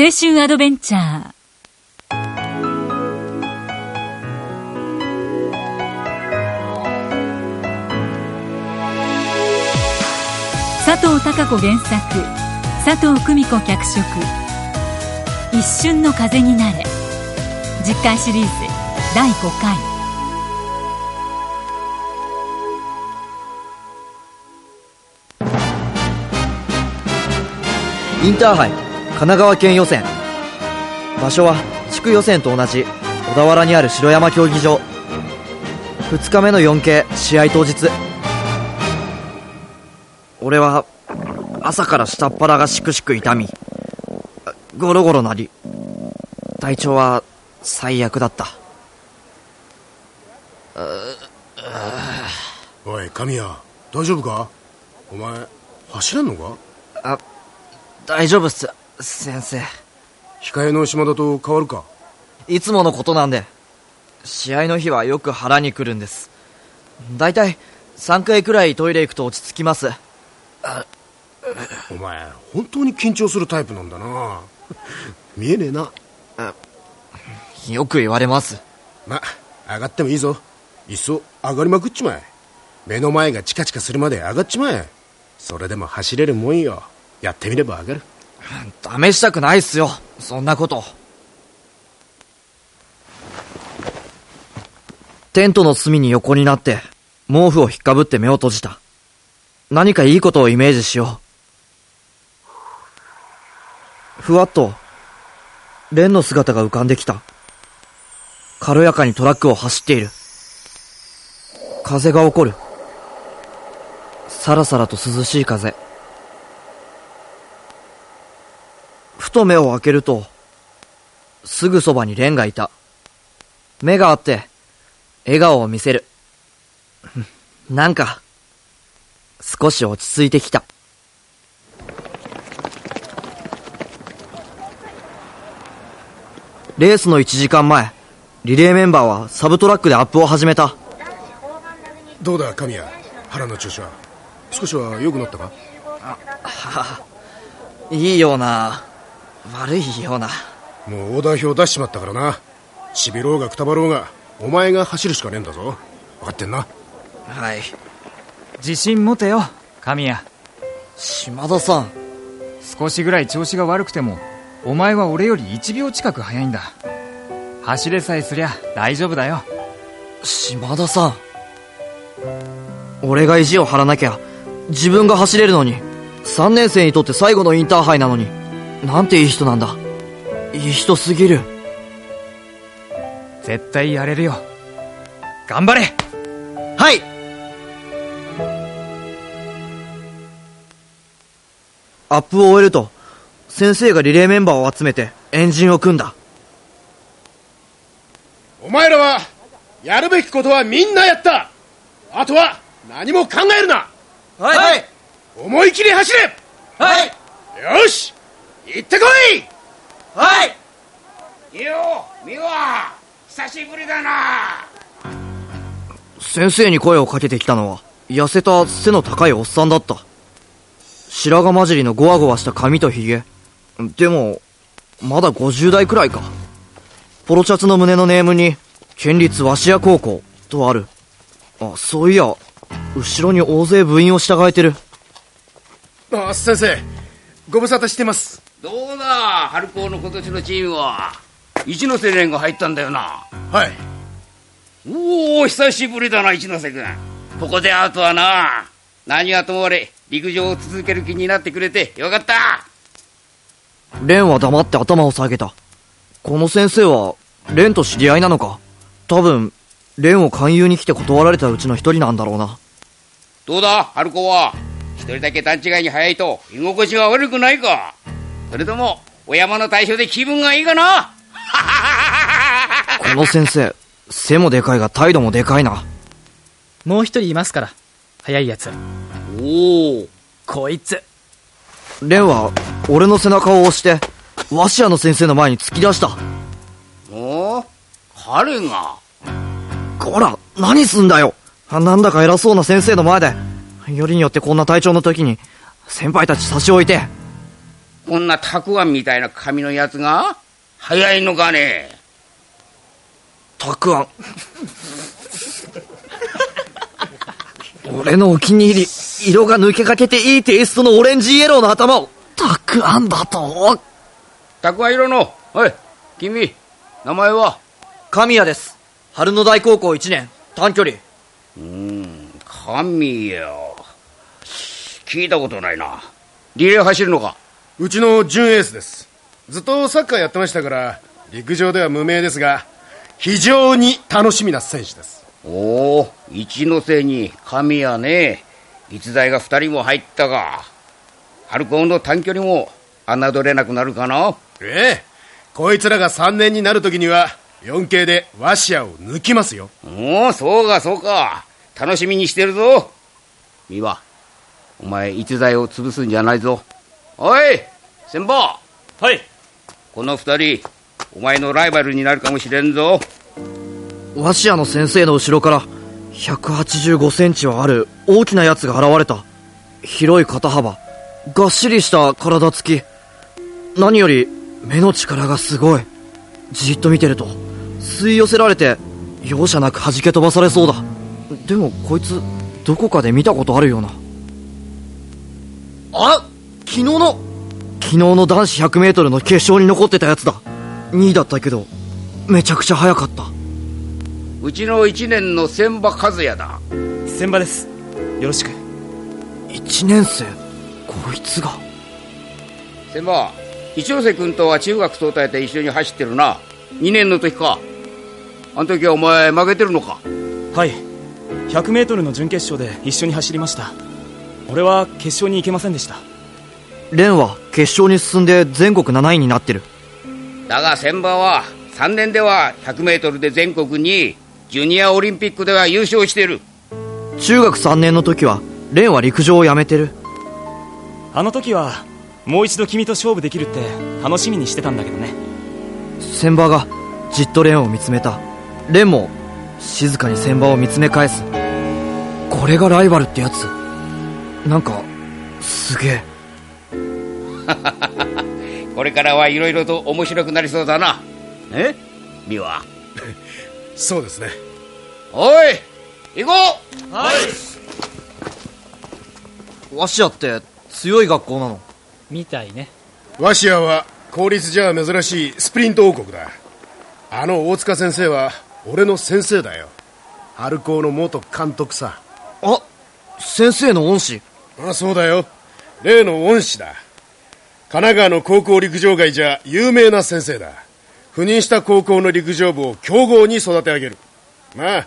青春アドベンチャー。佐藤孝子原作。佐藤久美子脚色「一瞬の風になれ」実回シリーズ。第5回。インターハイ。奈川県予選。場所は地区予選と同じ小田原にある城山競技場。2日目の 4K 試合当日。俺は朝から下っ腹がしくしく痛み。ゴロゴロなり。体調は最悪だった。おい神谷大丈夫か？お前走れんのか？あ大丈夫っす先生。控えの島田と変わるか？いつものことなんで。試合の日はよく腹に来るんです。大体3回くらいトイレ行くと落ち着きます。お前本当に緊張するタイプなんだな。見えねえな。よく言われます。ま上がってもいいぞ。いっそ上がりまくっちまえ。目の前がチカチカするまで上がっちまえ。それでも走れるもんよ。やってみれば上がる試したくないっすよ。そんなこと。テントの隅に横になって毛布を引っかぶって目を閉じた。何かいいことをイメージしよう。ふわっとレンの姿が浮かんできた。軽やかにトラックを走っている。風が起こる。さらさらと涼しい風。と目を開けると、すぐそばにレンがいた。目があって、笑顔を見せる。なんか、少し落ち着いてきた。レースの1時間前、リレーメンバーはサブトラックでアップを始めた。どうだ神谷？腹の調子は？少しは良くなったか？いいような、悪いような。もうオーダー表出しちまったからなしびろうがくたばろうがお前が走るしかねえんだぞ分かってんな？はい。自信持てよ神谷島田さん。少しぐらい調子が悪くてもお前は俺より1秒近く速いんだ走れさえすりゃ大丈夫だよ島田さん。俺が意地を張らなきゃ、自分が走れるのに、3年生にとって最後のインターハイなのに、なんていい人なんだ。いい人すぎる。絶対やれるよ。頑張れ。はい。アップを終えると、先生がリレーメンバーを集めて、エンジンを組んだ。お前らはやるべきことはみんなやった。あとは何も考えるな。はい。思い切り走れ。はい。よし行ってこいはいいいよ美和久しぶりだな先生に声をかけてきたのは、痩せた背の高いおっさんだった。白髪混じりのゴワゴワした髪と髭。でも、まだ50代くらいか。ポロシャツの胸のネームに、県立鷲屋高校、とある。あ、そういや、後ろに大勢部員を従えてる。あ先生ご無沙汰してますどうだ春高の今年のチームは？一ノ瀬連が入ったんだよな。はい。おお久しぶりだな一ノ瀬君。ここで会うとはな何はともあれ陸上を続ける気になってくれてよかった。レンは黙って頭を下げた。この先生は、レンと知り合いなのか？多分、レンを勧誘に来て断られたうちの一人なんだろうな。どうだ春子は？一人だけ段違いに早いと居心地が悪くないか？それともお山の大将で気分がいいかな？この先生、背もでかいが態度もでかいな。もう一人いますから。早いやつ。おおこいつ。レンは、俺の背中を押して、ワシアの先生の前に突き出した。お彼が？こら、何すんだよあなんだか偉そうな先生の前で、よりによってこんな体調の時に、先輩たち差し置いて。こんなたくあんみたいな髪のやつが早いのかね？たくあん。俺のお気に入り、色が抜けかけていいテイストのオレンジイエローの頭を、たくあんだと。たくあん色の。おい君名前は？神谷です。春野大高校1年、短距離。うーん神谷。聞いたことないな。リレー走るのか？うちの準エースです。ずっとサッカーやってましたから陸上では無名ですが非常に楽しみな選手です。おお一ノ瀬に神谷ね逸材が二人も入ったが春高の短距離も侮れなくなるかな。ええこいつらが3年になる時には 4K でワシアを抜きますよ。おおそうかそうか。楽しみにしてるぞ。美和お前逸材を潰すんじゃないぞおい先輩はいこの二人お前のライバルになるかもしれんぞワシアの先生の後ろから、185センチはある大きなやつが現れた。広い肩幅、がっしりした体つき。何より、目の力がすごい。じっと見てると、吸い寄せられて、容赦なく弾け飛ばされそうだ。でも、こいつ、どこかで見たことあるような。あ昨日の昨日の男子100メートルの決勝に残ってたやつだ。2位だったけど、めちゃくちゃ速かった。うちの一年の千葉和也だ。千葉です。よろしく。1年生？こいつが。千葉一ノ瀬君とは中学総体で一緒に走ってるな。2年の時か。あの時はお前負けてるのか？はい。100m の準決勝で一緒に走りました。俺は決勝に行けませんでした蓮は決勝に進んで全国7位になってる。だが千葉は3年では 100m で全国2位ジュニアオリンピックでは優勝してる。中学3年の時は蓮は陸上をやめてる。あの時はもう一度君と勝負できるって楽しみにしてたんだけどね。千葉がじっと蓮を見つめた。蓮も静かに千葉を見つめ返す。これがライバルってやつ。なんかすげえ これからはいろいろと面白くなりそうだな。え？美和 そうですね。おい！行こワシアって強い学校なの。みたいね。ワシアは公立じゃ珍しいスプリント王国だ。あの大塚先生は俺の先生だよ。春高の元監督さ。あ先生の恩師。あそうだよ。例の恩師だ神奈川の高校陸上界じゃ有名な先生だ。赴任した高校の陸上部を強豪に育て上げる。まあ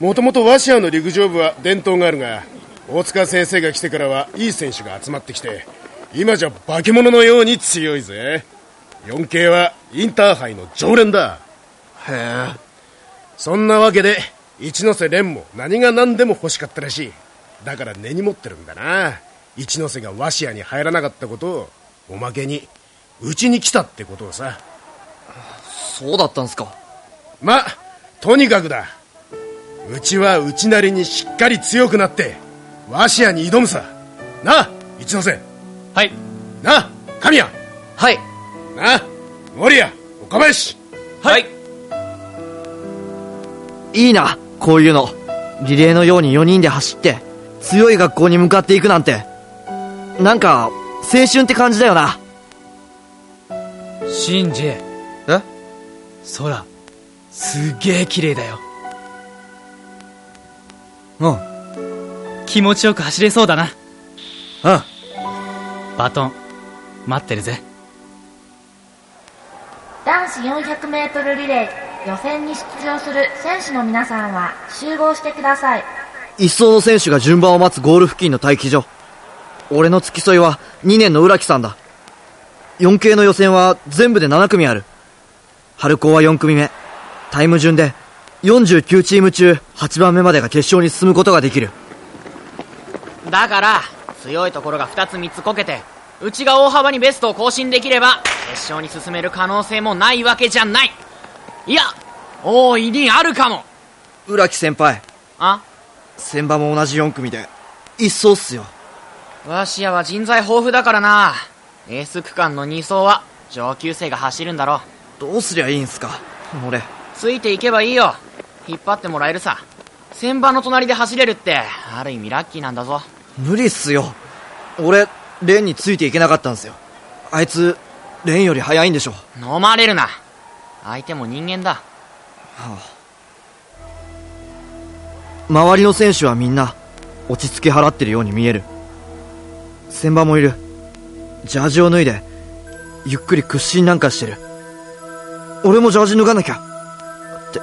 もともとワシアの陸上部は伝統があるが大塚先生が来てからはいい選手が集まってきて今じゃ化け物のように強いぜ。4K はインターハイの常連だ。へえ。そんなわけで一ノ瀬廉も何が何でも欲しかったらしい。だから根に持ってるんだな。一ノ瀬がワシアに入らなかったことをおまけにうちに来たってことをさ。そうだったんすか。まとにかくだ。うちはうちなりにしっかり強くなってワシアに挑むさ。なあ一ノ瀬。はい。なあ神谷。はい。なあ森谷岡林。はい。いいなこういうの。リレーのように4人で走って強い学校に向かっていくなんて。なんか青春って感じだよな。シンジ。え？空。すっげえ綺麗だよ。うん。気持ちよく走れそうだな。うん。バトン。待ってるぜ。男子 400m リレー予選に出場する選手の皆さんは集合してください。一走の選手が順番を待つゴール付近の待機所俺の付き添いは2年の浦木さんだ。4K の予選は全部で7組ある。春高は4組目。タイム順で49チーム中8番目までが決勝に進むことができる。だから強いところが2つ3つこけてうちが大幅にベストを更新できれば決勝に進める可能性もないわけじゃない。いや大いにあるかも。浦木先輩。あ？先場も同じ4組で一走っすよわしやは人材豊富だからな。エース区間の2走は上級生が走るんだろどうすりゃいいんすか俺。ついていけばいいよ。引っ張ってもらえるさ。先場の隣で走れるってある意味ラッキーなんだぞ。無理っすよ。俺レンについていけなかったんすよ。あいつレンより速いんでしょ。飲まれるな。相手も人間だ。はあ。周りの選手はみんな落ち着き払ってるように見える先場もいる。ジャージを脱いでゆっくり屈伸なんかしてる。俺もジャージ脱がなきゃ。って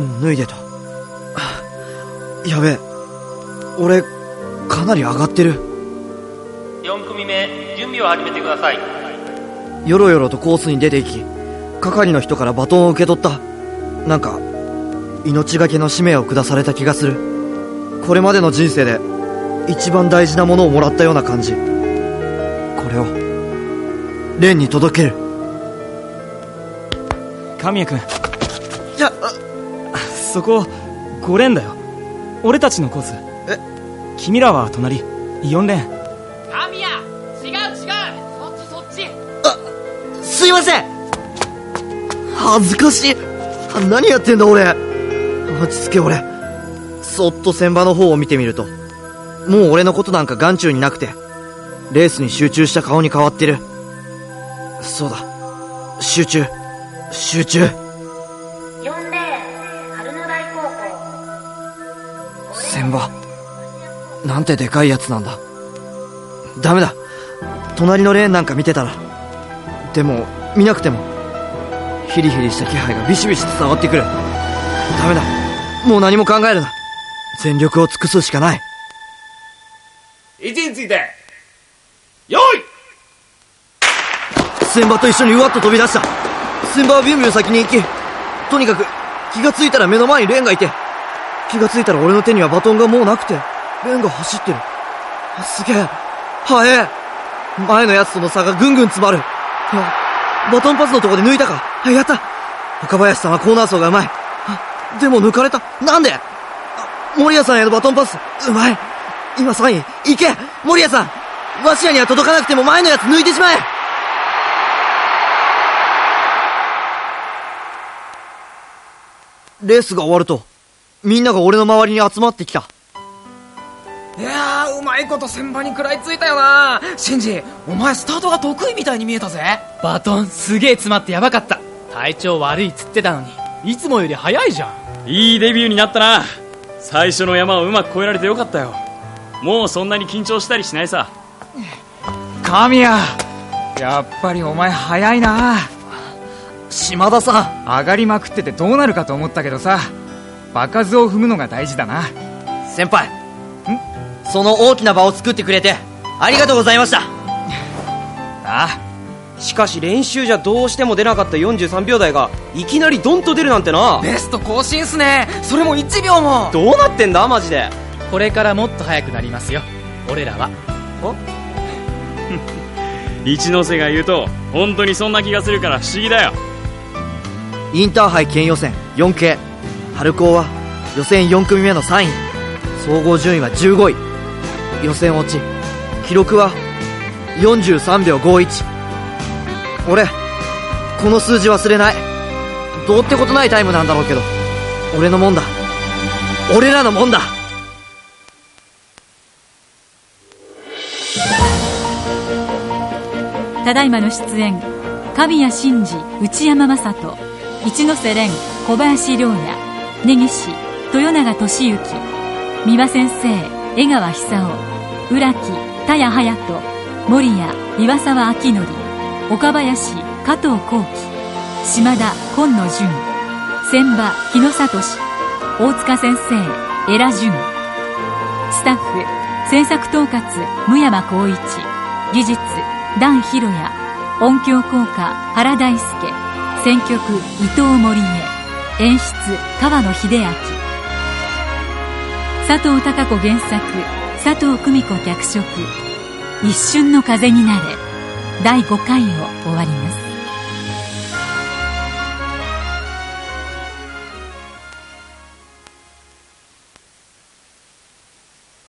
もう脱いでた。は あやべえ。俺かなり上がってる。4組目準備を始めてください。よろよろとコースに出て行き係の人からバトンを受け取った。なんか命がけの使命を下された気がする。これまでの人生で一番大事なものをもらったような感じ。これをレンに届ける。神谷君。じゃそこ5レーンだよ。俺たちのコース。え？君らは隣。4レーン。神谷違う違う。そっちそっち。すいません。恥ずかしい。何やってんだ俺。落ち着け俺。そっと船場の方を見てみるともう俺のことなんか眼中になくてレースに集中した顔に変わってる。そうだ。集中。集中。4レーン春野台高校船場なんてでかいやつなんだ。ダメだ。隣のレーンなんか見てたら。でも見なくてもヒリヒリした気配がビシビシ伝わってくる。ダメだ。もう何も考えるな。全力を尽くすしかない。位置について用意船場と一緒にうわっと飛び出した。船場はビュンビュン先に行きとにかく気がついたら目の前にレンがいて気がついたら俺の手にはバトンがもうなくてレンが走ってる。すげえ。速え。前のやつとの差がぐんぐん詰まる。バトンパスのとこで抜いたか。やった。岡林さんはコーナー走がうまい。でも抜かれた。なんで？森谷さんへのバトンパス。うまい。今3位行け森谷さん。ワシアには届かなくても前のやつ抜いてしまえ。レースが終わるとみんなが俺の周りに集まってきた。いやーうまいこと先場に食らいついたよな。シンジお前スタートが得意みたいに見えたぜ。バトンすげえ詰まってやばかった。体調悪いっつってたのにいつもより早いじゃん。いいデビューになったな。最初の山をうまく越えられてよかったよもうそんなに緊張したりしないさ。神谷やっぱりお前早いな。島田さん上がりまくっててどうなるかと思ったけどさ場数を踏むのが大事だな。先輩その大きな場を作ってくれてありがとうございました。あしかし練習じゃどうしても出なかった43秒台がいきなりドンと出るなんてな。ベスト更新っすね。それも1秒も。どうなってんだマジでこれからもっと速くなりますよ。俺らは。一ノ瀬が言うと本当にそんな気がするから不思議だよ。インターハイ県予選4系春高は予選4組目の3位。総合順位は15位。予選落ち。記録は43秒51俺この数字忘れない。どうってことないタイムなんだろうけど。俺のもんだ。俺らのもんだただいまの出演神谷真司内山雅人一ノ瀬廉小林涼也根岸豊永俊之三輪先生江川久夫浦木田谷隼人守谷岩沢明則岡林加藤幸喜島田今野純千葉日野聡大塚先生江良純スタッフ制作統括無山光一技術段博也音響効果原大輔選曲伊藤森江演出川野秀明。佐藤孝子原作佐藤久美子脚色「一瞬の風になれ」第5回を終わります。